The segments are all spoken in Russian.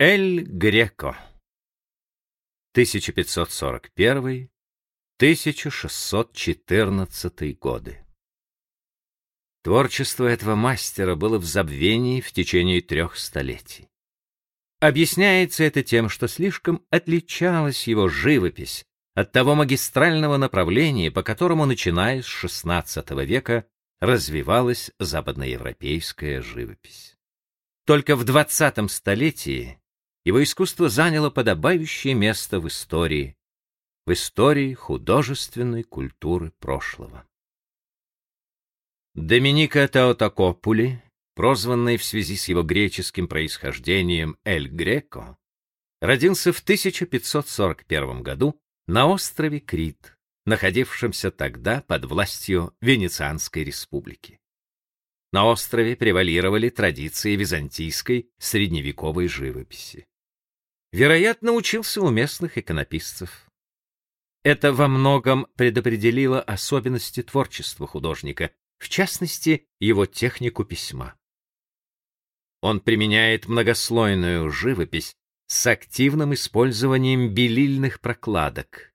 Эль Греко 1541-1614 годы Творчество этого мастера было в забвении в течение трех столетий. Объясняется это тем, что слишком отличалась его живопись от того магистрального направления, по которому, начиная с XVI века, развивалась западноевропейская живопись. Только в XX столетии его искусство заняло подобающее место в истории, в истории художественной культуры прошлого. Доминика Теотокопули, прозванный в связи с его греческим происхождением Эль Греко, родился в 1541 году на острове Крит, находившемся тогда под властью Венецианской республики. На острове превалировали традиции византийской средневековой живописи. Вероятно, учился у местных иконописцев. Это во многом предопределило особенности творчества художника, в частности, его технику письма. Он применяет многослойную живопись с активным использованием белильных прокладок.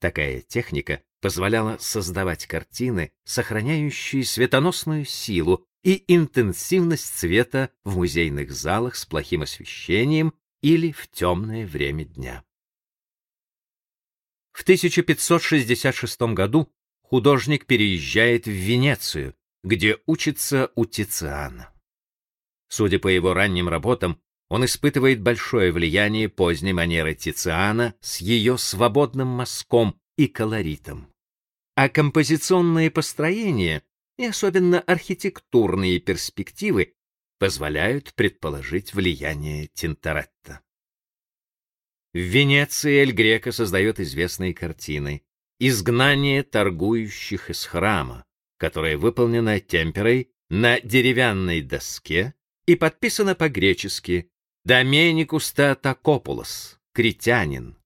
Такая техника позволяла создавать картины, сохраняющие светоносную силу и интенсивность цвета в музейных залах с плохим освещением или в темное время дня. В 1566 году художник переезжает в Венецию, где учится у Тициана. Судя по его ранним работам, он испытывает большое влияние поздней манеры Тициана с ее свободным мазком и колоритом. А композиционные построения и особенно архитектурные перспективы позволяют предположить влияние Тинторетто. В Венеции Эль Греко создает известные картины изгнание торгующих из храма, которое выполнено темперой на деревянной доске и подписано по-гречески Доменикус Татакопулос, критянин,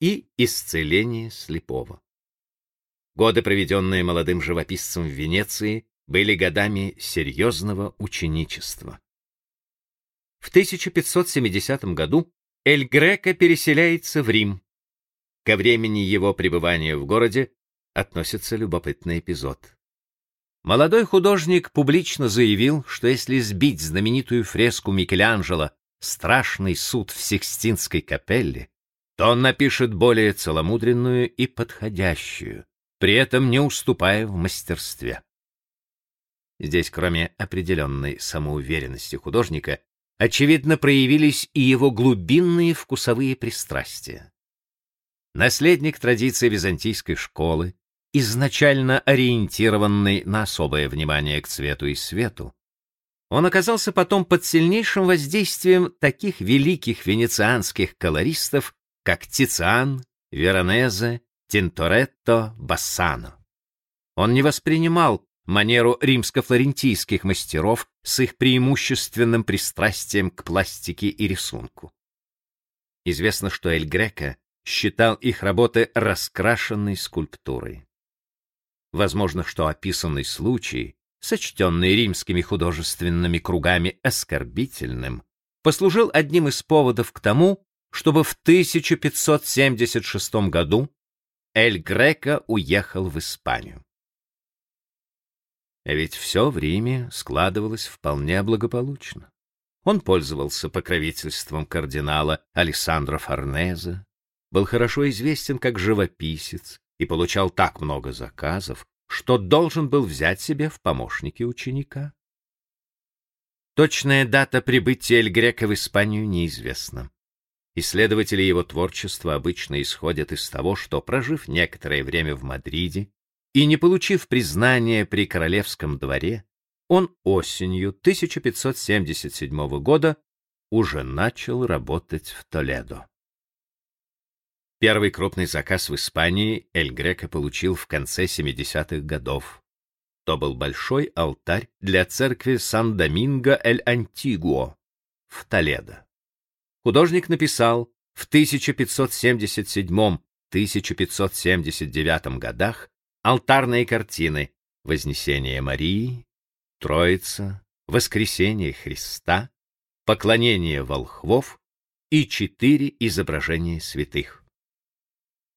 и исцеление слепого. Годы, проведенные молодым живописцем в Венеции, были годами серьезного ученичества. В 1570 году Эль Греко переселяется в Рим, Ко времени его пребывания в городе относится любопытный эпизод. Молодой художник публично заявил, что если сбить знаменитую фреску Микеланджело «Страшный суд в Сикстинской капелле», то он напишет более целомудренную и подходящую, при этом не уступая в мастерстве. Здесь, кроме определенной самоуверенности художника, очевидно проявились и его глубинные вкусовые пристрастия. Наследник традиции византийской школы, изначально ориентированный на особое внимание к цвету и свету, он оказался потом под сильнейшим воздействием таких великих венецианских колористов, как Тициан, Веронезе, Тинторетто, Бассано. Он не воспринимал манеру римско-флорентийских мастеров с их преимущественным пристрастием к пластике и рисунку. Известно, что Эль Греко считал их работы раскрашенной скульптурой. Возможно, что описанный случай, сочтенный римскими художественными кругами оскорбительным, послужил одним из поводов к тому, чтобы в 1576 году Эль Греко уехал в Испанию. А ведь все в Риме складывалось вполне благополучно. Он пользовался покровительством кардинала Алессандро Форнезе, был хорошо известен как живописец и получал так много заказов, что должен был взять себе в помощники ученика. Точная дата прибытия Эль Грека в Испанию неизвестна. Исследователи его творчества обычно исходят из того, что, прожив некоторое время в Мадриде и не получив признания при королевском дворе, он осенью 1577 года уже начал работать в Толедо. Первый крупный заказ в Испании Эль Греко получил в конце 70-х годов. То был большой алтарь для церкви Сан-Доминго-эль-Антигуо в Толедо. Художник написал в 1577-1579 годах алтарные картины Вознесение Марии, Троица, Воскресение Христа, Поклонение волхвов и четыре изображения святых.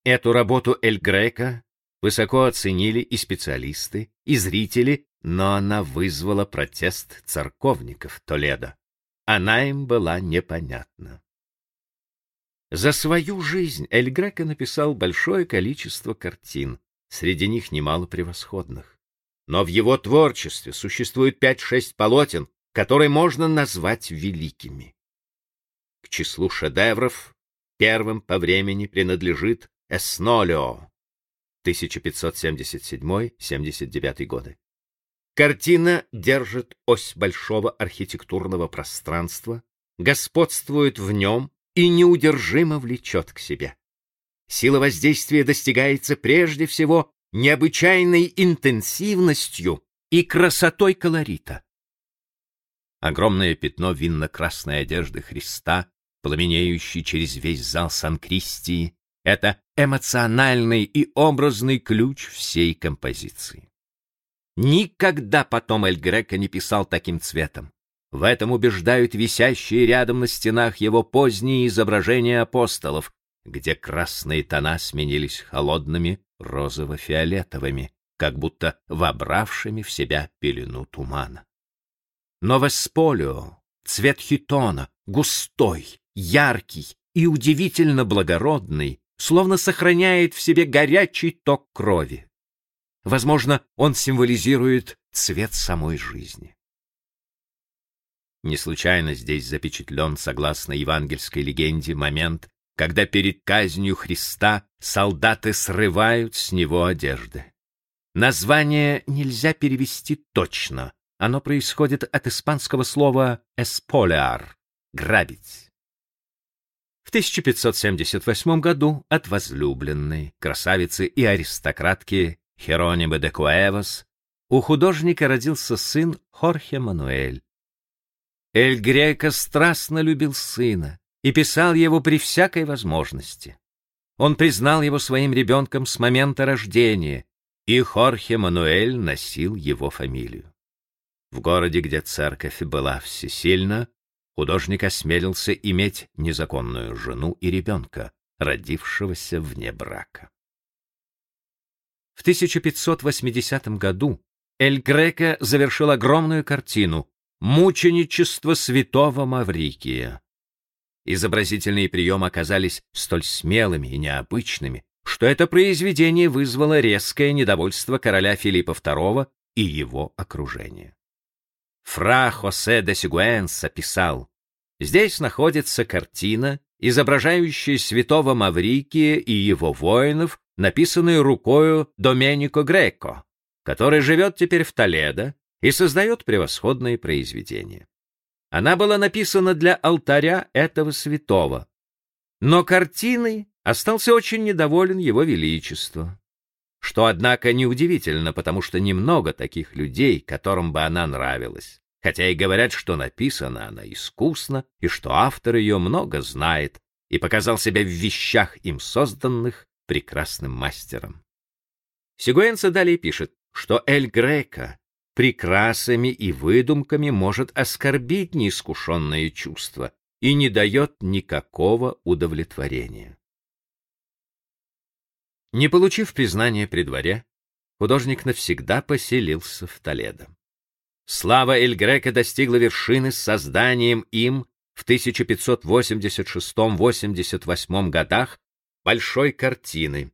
Эту работу Эль Грека высоко оценили и специалисты, и зрители, но она вызвала протест церковников Толедо. Она им была непонятна. За свою жизнь Эль Греко написал большое количество картин, среди них немало превосходных. Но в его творчестве существует пять-шесть полотен, которые можно назвать великими. К числу шедевров первым по времени принадлежит Эснолио 1577-79 годы. Картина держит ось большого архитектурного пространства, господствует в нем и неудержимо влечет к себе. Сила воздействия достигается прежде всего необычайной интенсивностью и красотой колорита. Огромное пятно винно-красной одежды Христа, пламенеющий через весь зал Сан-Кристии, это эмоциональный и образный ключ всей композиции. Никогда потом Эль Греко не писал таким цветом. В этом убеждают висящие рядом на стенах его поздние изображения апостолов, где красные тона сменились холодными розово-фиолетовыми, как будто вобравшими в себя пелену тумана. Но цвет хитона, густой, яркий и удивительно благородный, словно сохраняет в себе горячий ток крови. Возможно, он символизирует цвет самой жизни. Не случайно здесь запечатлен, согласно евангельской легенде, момент, когда перед казнью Христа солдаты срывают с него одежды. Название нельзя перевести точно. Оно происходит от испанского слова «espolear» — «грабить». В 1578 году от возлюбленной, красавицы и аристократки Херонима де Куэвас у художника родился сын Хорхе Мануэль, Эль Греко страстно любил сына и писал его при всякой возможности. Он признал его своим ребенком с момента рождения, и Хорхе Мануэль носил его фамилию. В городе, где церковь была всесильна, художник осмелился иметь незаконную жену и ребенка, родившегося вне брака. В 1580 году Эль Греко завершил огромную картину Мученичество святого Маврикия. Изобразительные приемы оказались столь смелыми и необычными, что это произведение вызвало резкое недовольство короля Филиппа II и его окружения. Фра Хосе де Сигуэнса писал, «Здесь находится картина, изображающая святого Маврикия и его воинов, написанная рукою Доменико Греко, который живет теперь в Толедо и создает превосходные произведения. Она была написана для алтаря этого святого, но картиной остался очень недоволен его величество, что, однако, неудивительно, потому что немного таких людей, которым бы она нравилась, хотя и говорят, что написана она искусно и что автор ее много знает и показал себя в вещах им созданных прекрасным мастером. Сигуэнса далее пишет, что Эль Грека прикрасами и выдумками может оскорбить неискушенное чувство и не дает никакого удовлетворения. Не получив признания при дворе, художник навсегда поселился в Толедо. Слава Эль Грека достигла вершины с созданием им в 1586-88 годах большой картины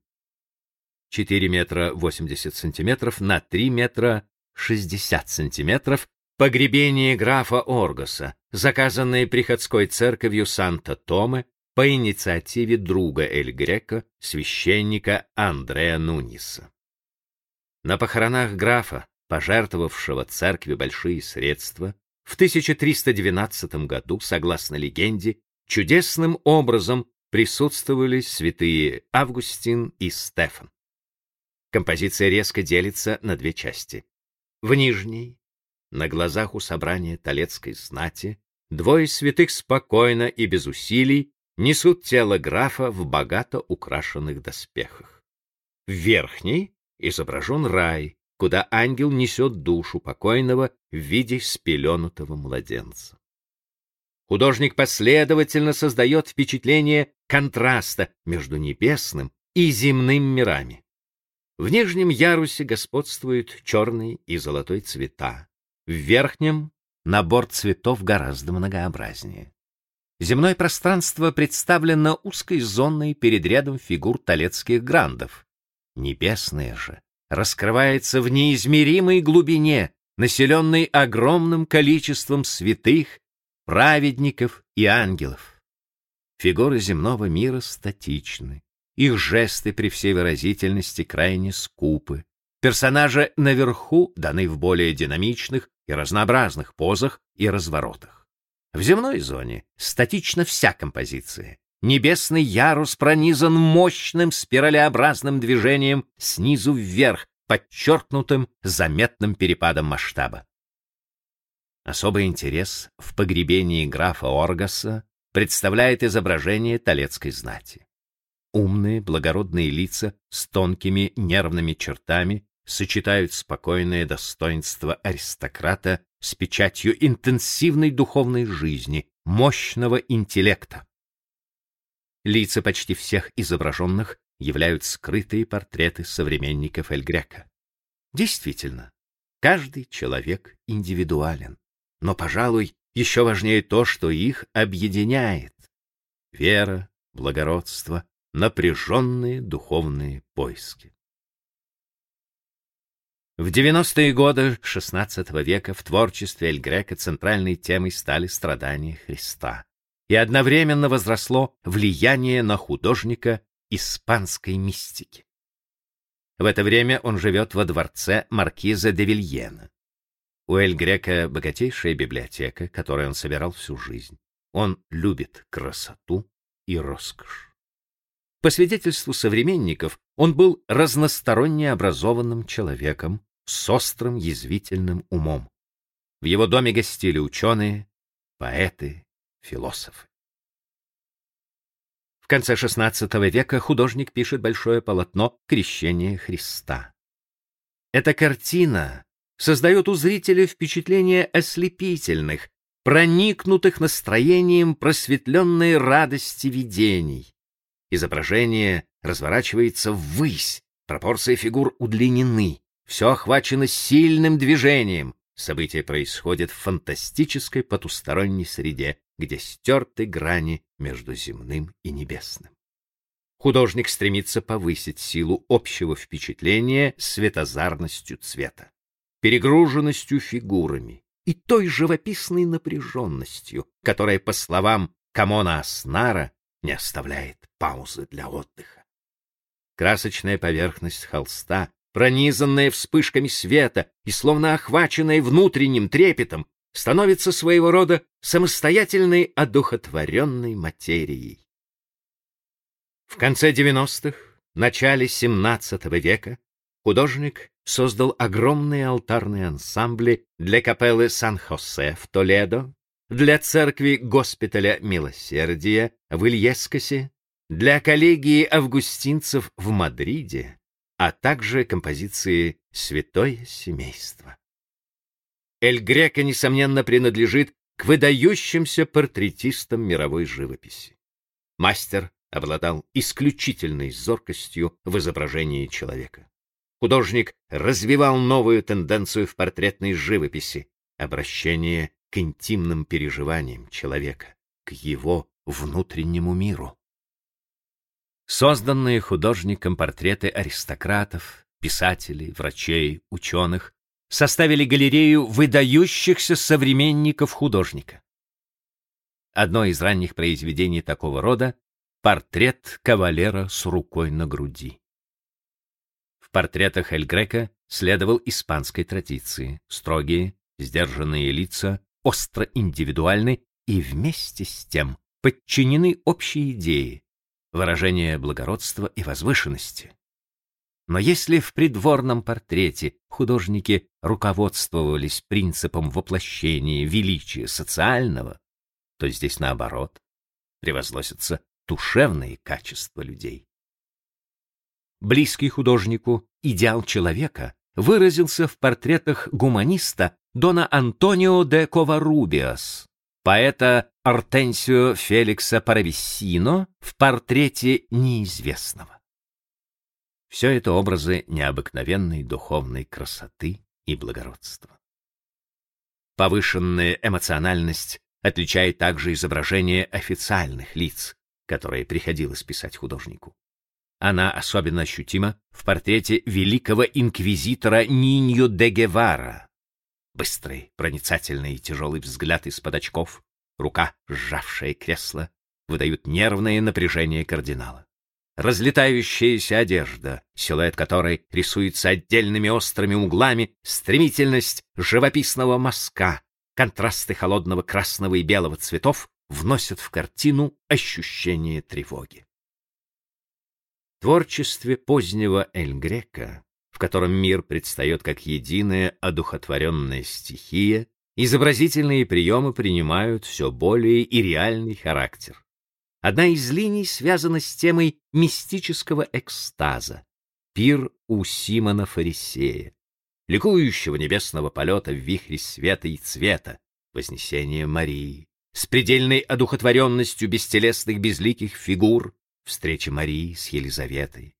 4 метра 80 сантиметров на 3 метра 60 сантиметров погребение графа Оргоса, заказанное приходской церковью Санта-Томе по инициативе друга Эль Греко, священника Андреа Нуниса. На похоронах графа, пожертвовавшего церкви большие средства, в 1312 году, согласно легенде, чудесным образом присутствовали святые Августин и Стефан. Композиция резко делится на две части. В нижней, на глазах у собрания Толецкой знати, двое святых спокойно и без усилий несут тело графа в богато украшенных доспехах. В верхней изображен рай, куда ангел несет душу покойного в виде спеленутого младенца. Художник последовательно создает впечатление контраста между небесным и земным мирами. В нижнем ярусе господствуют черный и золотой цвета, в верхнем набор цветов гораздо многообразнее. Земное пространство представлено узкой зоной перед рядом фигур талецких грандов. Небесное же раскрывается в неизмеримой глубине, населенной огромным количеством святых, праведников и ангелов. Фигуры земного мира статичны, их жесты при всей выразительности крайне скупы. Персонажи наверху даны в более динамичных и разнообразных позах и разворотах. В земной зоне статична вся композиция. Небесный ярус пронизан мощным спиралеобразным движением снизу вверх, подчеркнутым заметным перепадом масштаба. Особый интерес в погребении графа Оргаса представляет изображение талецкой знати. Умные, благородные лица с тонкими нервными чертами сочетают спокойное достоинство аристократа с печатью интенсивной духовной жизни, мощного интеллекта. Лица почти всех изображенных являют скрытые портреты современников Эль Грека. Действительно, каждый человек индивидуален, но, пожалуй, еще важнее то, что их объединяет. Вера, благородство, напряженные духовные поиски. В 90-е годы XVI века в творчестве Эль Грека центральной темой стали страдания Христа, и одновременно возросло влияние на художника испанской мистики. В это время он живет во дворце маркиза де Вильена. У Эль Грека богатейшая библиотека, которую он собирал всю жизнь. Он любит красоту и роскошь. По свидетельству современников, он был разносторонне образованным человеком, с острым язвительным умом. В его доме гостили ученые, поэты, философы. В конце XVI века художник пишет большое полотно «Крещение Христа». Эта картина создает у зрителя впечатление ослепительных, проникнутых настроением просветленной радости видений. Изображение разворачивается ввысь, пропорции фигур удлинены, все охвачено сильным движением. События происходят в фантастической потусторонней среде, где стерты грани между земным и небесным. Художник стремится повысить силу общего впечатления светозарностью цвета, перегруженностью фигурами и той живописной напряженностью, которая, по словам Камона Аснара, не оставляет паузы для отдыха. Красочная поверхность холста пронизанная вспышками света и словно охваченная внутренним трепетом, становится своего рода самостоятельной одухотворенной материей. В конце 90-х, начале 17 века художник создал огромные алтарные ансамбли для капеллы Сан-Хосе в Толедо, для церкви Госпиталя Милосердия в Ильескосе, для коллегии августинцев в Мадриде, а также композиции «Святое семейство». Эль Греко, несомненно, принадлежит к выдающимся портретистам мировой живописи. Мастер обладал исключительной зоркостью в изображении человека. Художник развивал новую тенденцию в портретной живописи — обращение к интимным переживаниям человека, к его внутреннему миру. Созданные художником портреты аристократов, писателей, врачей, ученых составили галерею выдающихся современников художника. Одно из ранних произведений такого рода — портрет кавалера с рукой на груди. В портретах Эль Грека следовал испанской традиции, строгие, сдержанные лица, остро индивидуальны и вместе с тем подчинены общей идее выражение благородства и возвышенности. Но если в придворном портрете художники руководствовались принципом воплощения величия социального, то здесь наоборот превозносятся душевные качества людей. Близкий художнику идеал человека выразился в портретах гуманиста Дона Антонио де Коварубиас, поэта Артенсио Феликса Парависсино в портрете неизвестного. Все это образы необыкновенной духовной красоты и благородства. Повышенная эмоциональность отличает также изображение официальных лиц, которые приходилось писать художнику. Она особенно ощутима в портрете великого инквизитора Ниньо де Гевара. Быстрый, проницательный и тяжелый взгляд из-под очков, рука, сжавшая кресло, выдают нервное напряжение кардинала. Разлетающаяся одежда, силуэт которой рисуется отдельными острыми углами, стремительность живописного мазка, контрасты холодного красного и белого цветов вносят в картину ощущение тревоги. В творчестве позднего Эль Грека, в котором мир предстает как единая одухотворенная стихия, изобразительные приемы принимают все более и реальный характер. Одна из линий связана с темой мистического экстаза, пир у Симона Фарисея, ликующего небесного полета в вихре света и цвета, вознесение Марии, с предельной одухотворенностью бестелесных безликих фигур, встреча Марии с Елизаветой.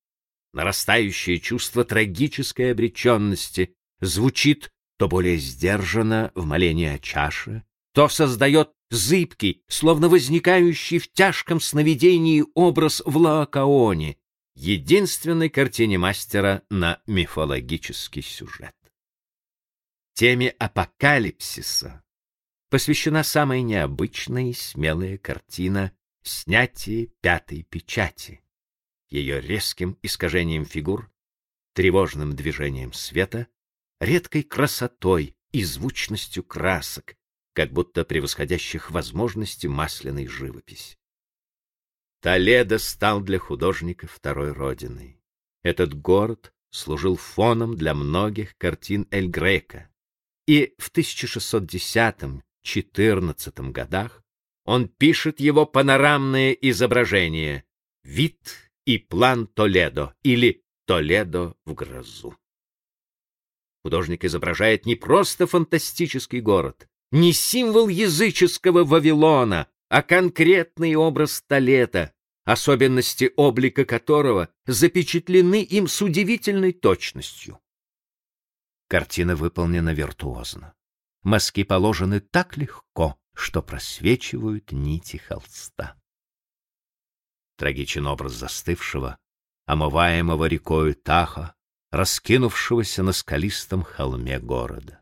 Нарастающее чувство трагической обреченности звучит то более сдержанно в молении о чаше, то создает зыбкий, словно возникающий в тяжком сновидении образ в Лаокаоне, единственной картине мастера на мифологический сюжет. Теме апокалипсиса посвящена самая необычная и смелая картина «Снятие пятой печати». Ее резким искажением фигур, тревожным движением света, редкой красотой и звучностью красок, как будто превосходящих возможности масляной живописи. Толедо стал для художника второй родиной. Этот город служил фоном для многих картин Эль Грека. И в 1610-14 годах он пишет его панорамное изображение «Вид и план Толедо» или «Толедо в грозу». Художник изображает не просто фантастический город, не символ языческого Вавилона, а конкретный образ Толета, особенности облика которого запечатлены им с удивительной точностью. Картина выполнена виртуозно. Мазки положены так легко, что просвечивают нити холста. Трагичен образ застывшего, омываемого рекою Таха, раскинувшегося на скалистом холме города.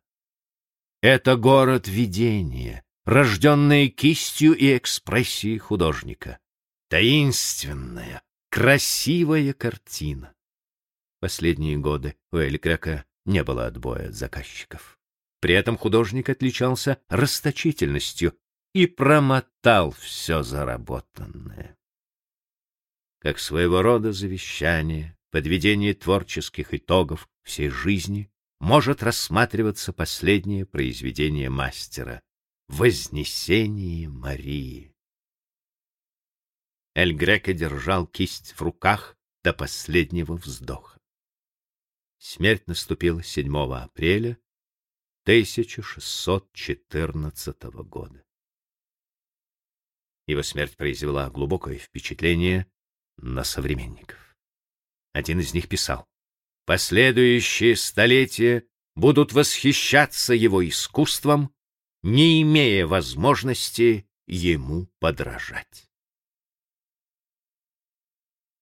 Это город видения, рожденное кистью и экспрессией художника. Таинственная, красивая картина. Последние годы у Эль Грека не было отбоя от заказчиков. При этом художник отличался расточительностью и промотал все заработанное. Как своего рода завещание, подведение творческих итогов всей жизни, может рассматриваться последнее произведение мастера «Вознесение Марии». Эль Греко держал кисть в руках до последнего вздоха. Смерть наступила 7 апреля 1614 года. Его смерть произвела глубокое впечатление на современников. Один из них писал: Последующие столетия будут восхищаться его искусством, не имея возможности ему подражать.